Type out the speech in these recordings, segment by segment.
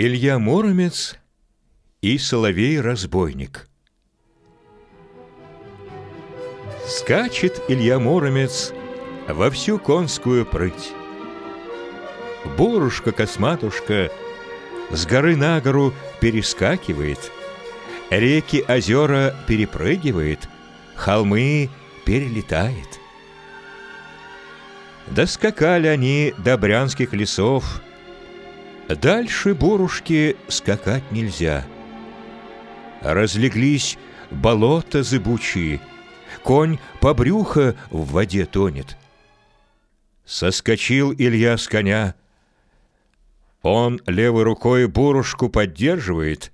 Илья Муромец и Соловей-разбойник Скачет Илья Муромец во всю конскую прыть. Бурушка-косматушка с горы на гору перескакивает, реки, озера перепрыгивает, холмы перелетает. Доскакали они до брянских лесов, Дальше бурушки скакать нельзя. Разлеглись болота зыбучие, Конь по брюхо в воде тонет. Соскочил Илья с коня. Он левой рукой бурушку поддерживает,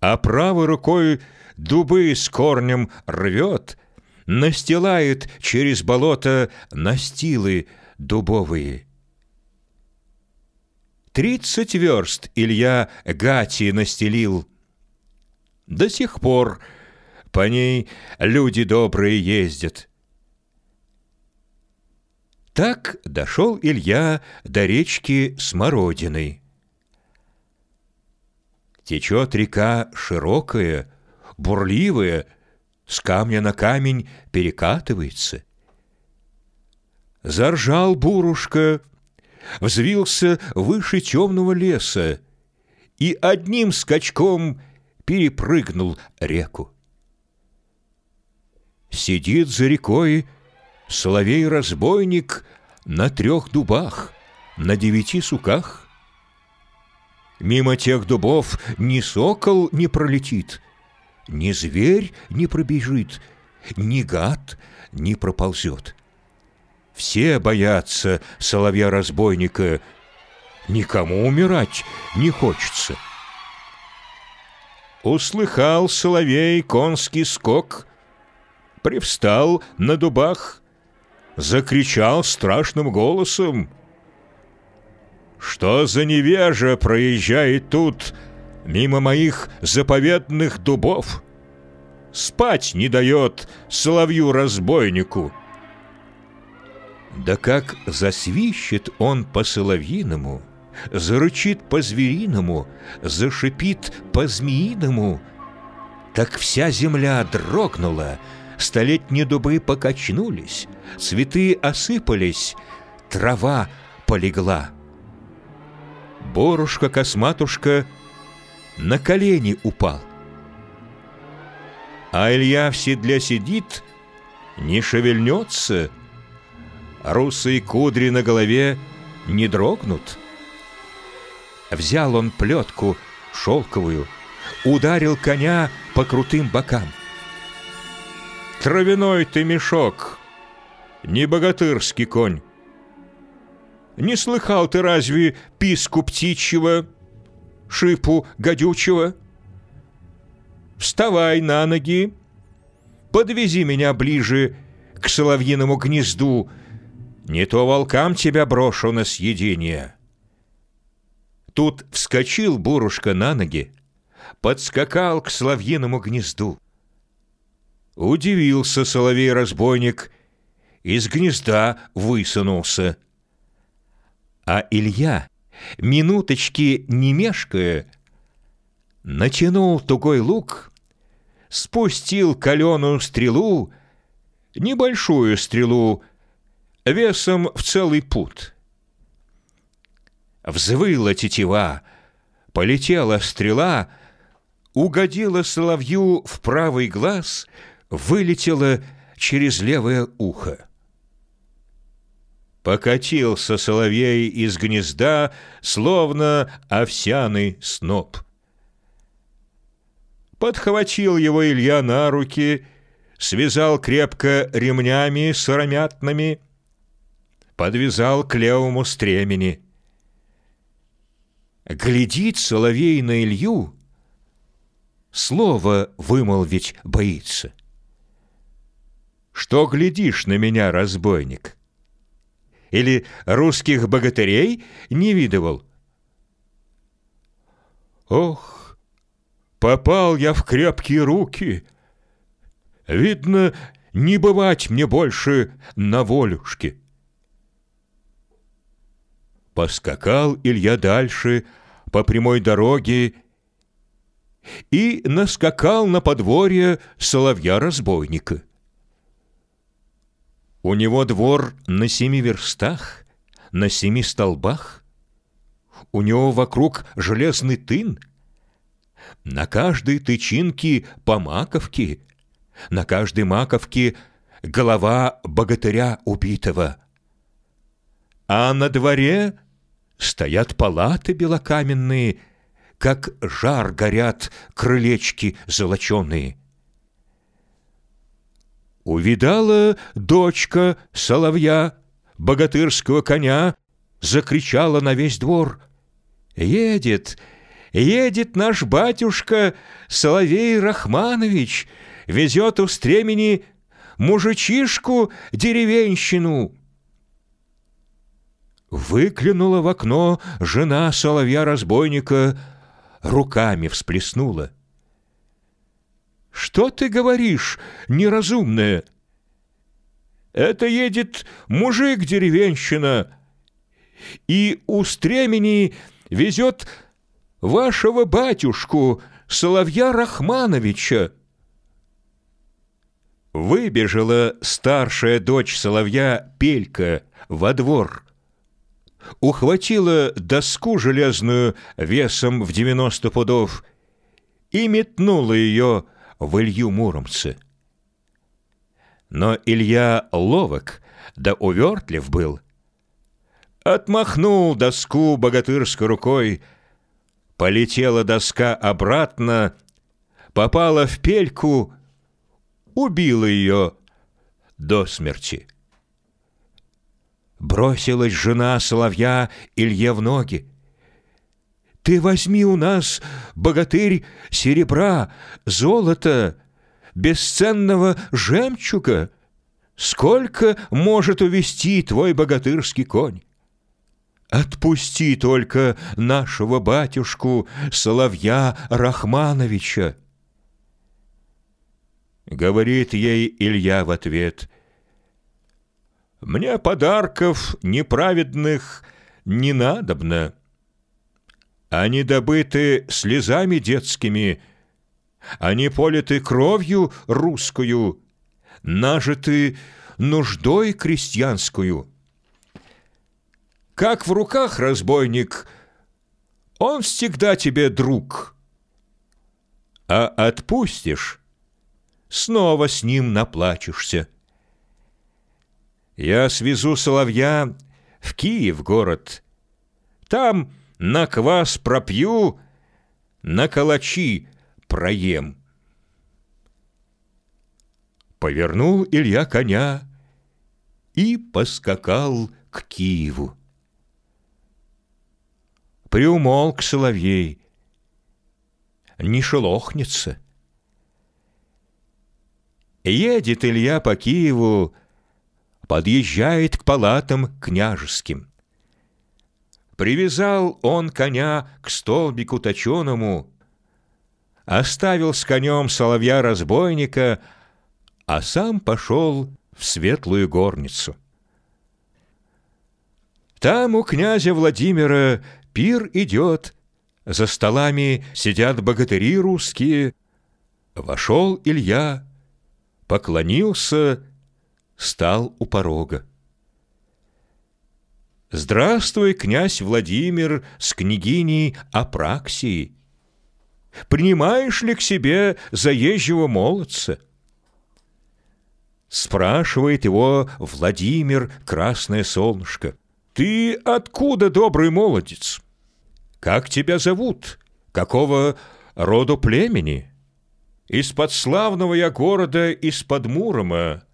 А правой рукой дубы с корнем рвет, Настилает через болото настилы дубовые. Тридцать верст Илья Гати настелил. До сих пор по ней люди добрые ездят. Так дошел Илья до речки Смородиной. Течет река широкая, бурливая, с камня на камень перекатывается. Заржал бурушка — взвился выше темного леса и одним скачком перепрыгнул реку. Сидит за рекой соловей-разбойник на трех дубах, на девяти суках. Мимо тех дубов ни сокол не пролетит, ни зверь не пробежит, ни гад не проползет. Все боятся соловья-разбойника. Никому умирать не хочется. Услыхал соловей конский скок, Привстал на дубах, Закричал страшным голосом. Что за невежа проезжает тут Мимо моих заповедных дубов? Спать не дает соловью-разбойнику — да как засвищет он по-соловьиному, Зарычит по-звериному, Зашипит по-змеиному, Так вся земля дрогнула, Столетние дубы покачнулись, Цветы осыпались, Трава полегла. Борушка-косматушка на колени упал. А Илья в седле сидит, не шевельнется — русые кудри на голове не дрогнут. Взял он плетку шелковую, ударил коня по крутым бокам. Травяной ты мешок, не богатырский конь. Не слыхал ты разве писку птичьего, шипу гадючего? Вставай на ноги, подвези меня ближе к соловьиному гнезду, не то волкам тебя брошу на съедение. Тут вскочил Бурушка на ноги, подскакал к соловьиному гнезду. Удивился соловей-разбойник, из гнезда высунулся. А Илья, минуточки не мешкая, натянул тугой лук, спустил каленую стрелу, небольшую стрелу, весом в целый пут. Взвыла тетива, полетела стрела, угодила соловью в правый глаз, вылетела через левое ухо. Покатился соловей из гнезда, словно овсяный сноп. Подхватил его Илья на руки, связал крепко ремнями сыромятными — подвязал к левому стремени. Глядит соловей на Илью, слово вымолвить боится. Что глядишь на меня, разбойник? Или русских богатырей не видывал? Ох, попал я в крепкие руки. Видно, не бывать мне больше на волюшке. Поскакал Илья дальше по прямой дороге и наскакал на подворье соловья-разбойника. У него двор на семи верстах, на семи столбах. У него вокруг железный тын. На каждой тычинке по маковке, на каждой маковке голова богатыря убитого. А на дворе стоят палаты белокаменные, как жар горят крылечки золоченые. Увидала дочка соловья, богатырского коня, закричала на весь двор. «Едет, едет наш батюшка Соловей Рахманович, везет у стремени мужичишку деревенщину». Выглянула в окно жена соловья-разбойника, руками всплеснула. «Что ты говоришь, неразумная?» «Это едет мужик-деревенщина, и у стремени везет вашего батюшку, Соловья Рахмановича». Выбежала старшая дочь Соловья Пелька во двор ухватила доску железную весом в девяносто пудов и метнула ее в Илью Муромца. Но Илья ловок, да увертлив был. Отмахнул доску богатырской рукой, полетела доска обратно, попала в пельку, убила ее до смерти. Бросилась жена соловья Илье в ноги. «Ты возьми у нас, богатырь, серебра, золота, бесценного жемчуга. Сколько может увести твой богатырский конь? Отпусти только нашего батюшку, соловья Рахмановича». Говорит ей Илья в ответ — мне подарков неправедных не надобно. Они добыты слезами детскими, они политы кровью русскую, нажиты нуждой крестьянскую. Как в руках разбойник, он всегда тебе друг. А отпустишь, снова с ним наплачешься. Я свезу соловья в Киев город. Там на квас пропью, на калачи проем. Повернул Илья коня и поскакал к Киеву. Приумолк соловей, не шелохнется. Едет Илья по Киеву, подъезжает к палатам княжеским. Привязал он коня к столбику точеному, оставил с конем соловья-разбойника, а сам пошел в светлую горницу. Там у князя Владимира пир идет, за столами сидят богатыри русские. Вошел Илья, поклонился стал у порога. «Здравствуй, князь Владимир с княгиней Апраксией! Принимаешь ли к себе заезжего молодца?» Спрашивает его Владимир Красное Солнышко. «Ты откуда, добрый молодец? Как тебя зовут? Какого роду племени?» «Из-под славного я города, из-под Мурома,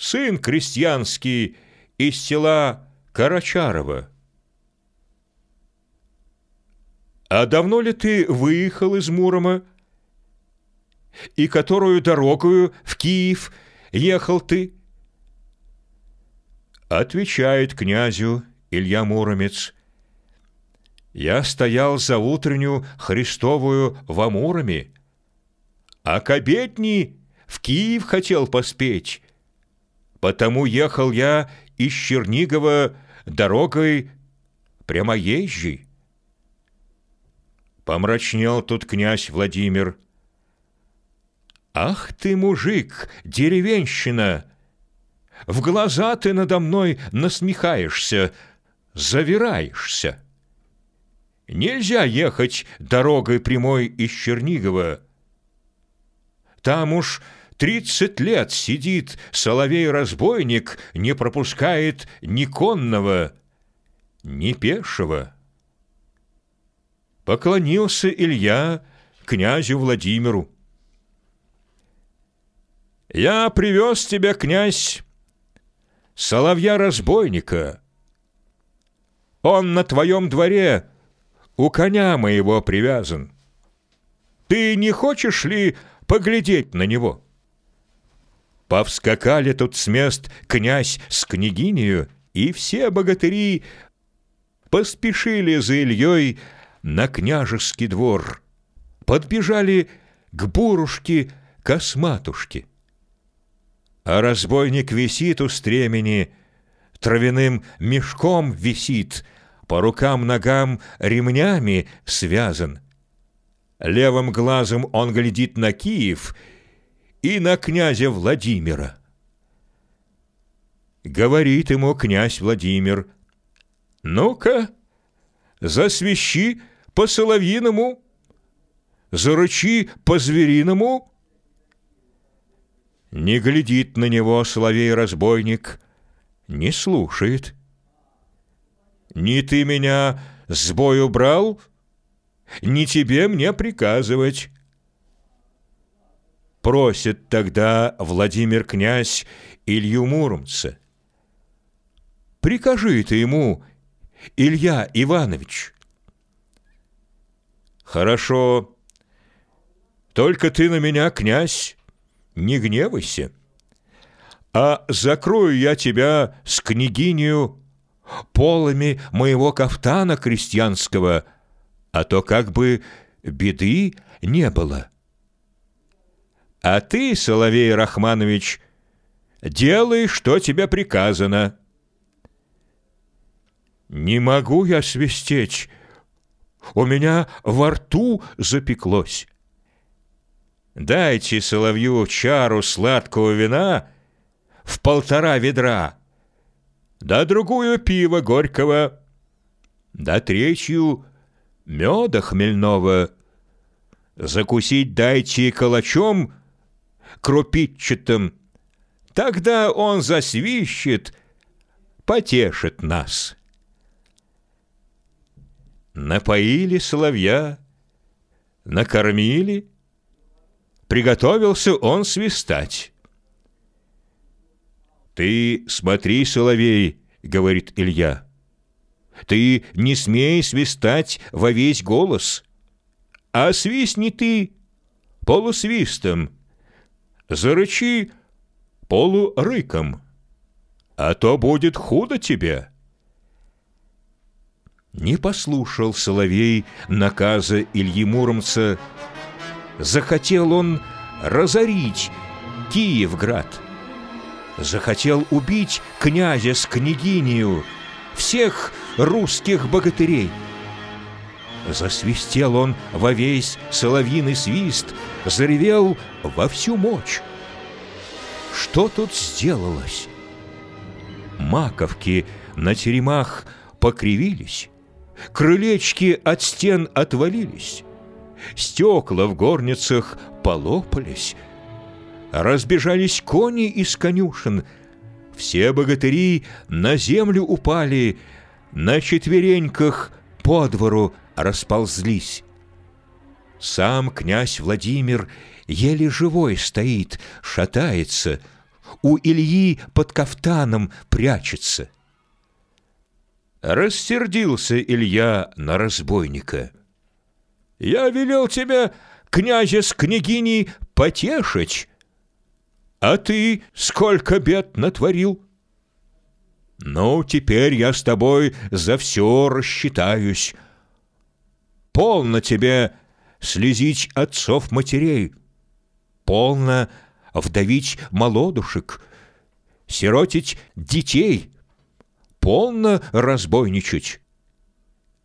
сын крестьянский из села Карачарова. А давно ли ты выехал из Мурома? И которую дорогою в Киев ехал ты? Отвечает князю Илья Муромец. Я стоял за утреннюю Христовую в Амуроме, а к обедни в Киев хотел поспеть, Потому ехал я из Чернигова дорогой прямоезжей. Помрачнел тут князь Владимир. «Ах ты, мужик, деревенщина! В глаза ты надо мной насмехаешься, завираешься. Нельзя ехать дорогой прямой из Чернигова. Там уж тридцать лет сидит соловей-разбойник, не пропускает ни конного, ни пешего. Поклонился Илья князю Владимиру. «Я привез тебя, князь, соловья-разбойника. Он на твоем дворе у коня моего привязан. Ты не хочешь ли поглядеть на него?» Повскакали тут с мест князь с княгинею, и все богатыри поспешили за Ильей на княжеский двор, подбежали к бурушке косматушке. А разбойник висит у стремени, травяным мешком висит, по рукам-ногам ремнями связан. Левым глазом он глядит на Киев и на князя Владимира. Говорит ему князь Владимир, «Ну-ка, засвищи по-соловьиному, зарычи по-звериному». Не глядит на него соловей-разбойник, не слушает. «Ни ты меня с бою брал, ни тебе мне приказывать». Просит тогда Владимир князь Илью Муромца. «Прикажи ты ему, Илья Иванович». «Хорошо, только ты на меня, князь, не гневайся. А закрою я тебя с княгинью полами моего кафтана крестьянского, а то как бы беды не было. А ты, Соловей Рахманович, делай, что тебе приказано. Не могу я свистеть, у меня во рту запеклось. Дайте соловью чару сладкого вина в полтора ведра, да другую пива горького, да третью меда хмельного. Закусить дайте калачом крупитчатым, тогда он засвищет, потешит нас. Напоили соловья, накормили — приготовился он свистать. «Ты смотри, соловей», — говорит Илья, — «ты не смей свистать во весь голос, а свистни ты полусвистом, зарычи полурыком, а то будет худо тебе». Не послушал Соловей наказа Ильи Муромца, Захотел он разорить Киевград. Захотел убить князя с княгинью, всех русских богатырей. Засвистел он во весь соловьиный свист, заревел во всю мощь. Что тут сделалось? Маковки на теремах покривились, крылечки от стен отвалились, стекла в горницах полопались, разбежались кони из конюшен, все богатыри на землю упали, на четвереньках по двору расползлись. Сам князь Владимир еле живой стоит, шатается, у Ильи под кафтаном прячется. Рассердился Илья на разбойника — я велел тебя, князя с княгиней, потешить. А ты сколько бед натворил? Ну, теперь я с тобой за все рассчитаюсь. Полно тебе слезить отцов-матерей, полно вдовить молодушек, сиротить детей, полно разбойничать.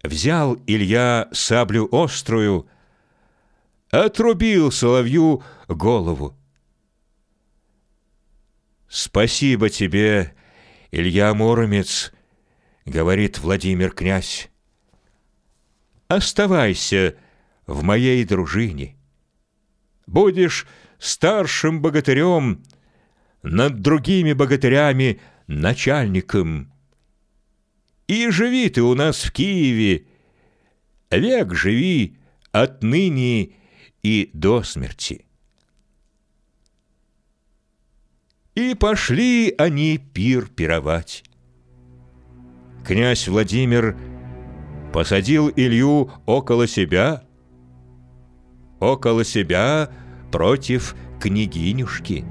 Взял Илья саблю острую, отрубил соловью голову. «Спасибо тебе, Илья Муромец», — говорит Владимир князь. «Оставайся в моей дружине. Будешь старшим богатырем, над другими богатырями начальником. И живи ты у нас в Киеве, век живи отныне и до смерти. И пошли они пир пировать. Князь Владимир посадил Илью около себя, около себя против княгинюшки.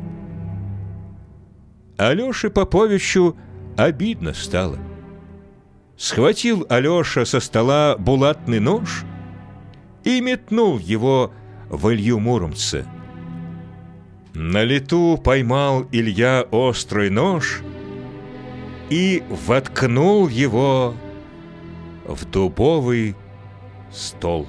Алёше Поповичу обидно стало. Схватил Алёша со стола булатный нож и метнул его в Илью Муромца. На лету поймал Илья острый нож и воткнул его в дубовый стол.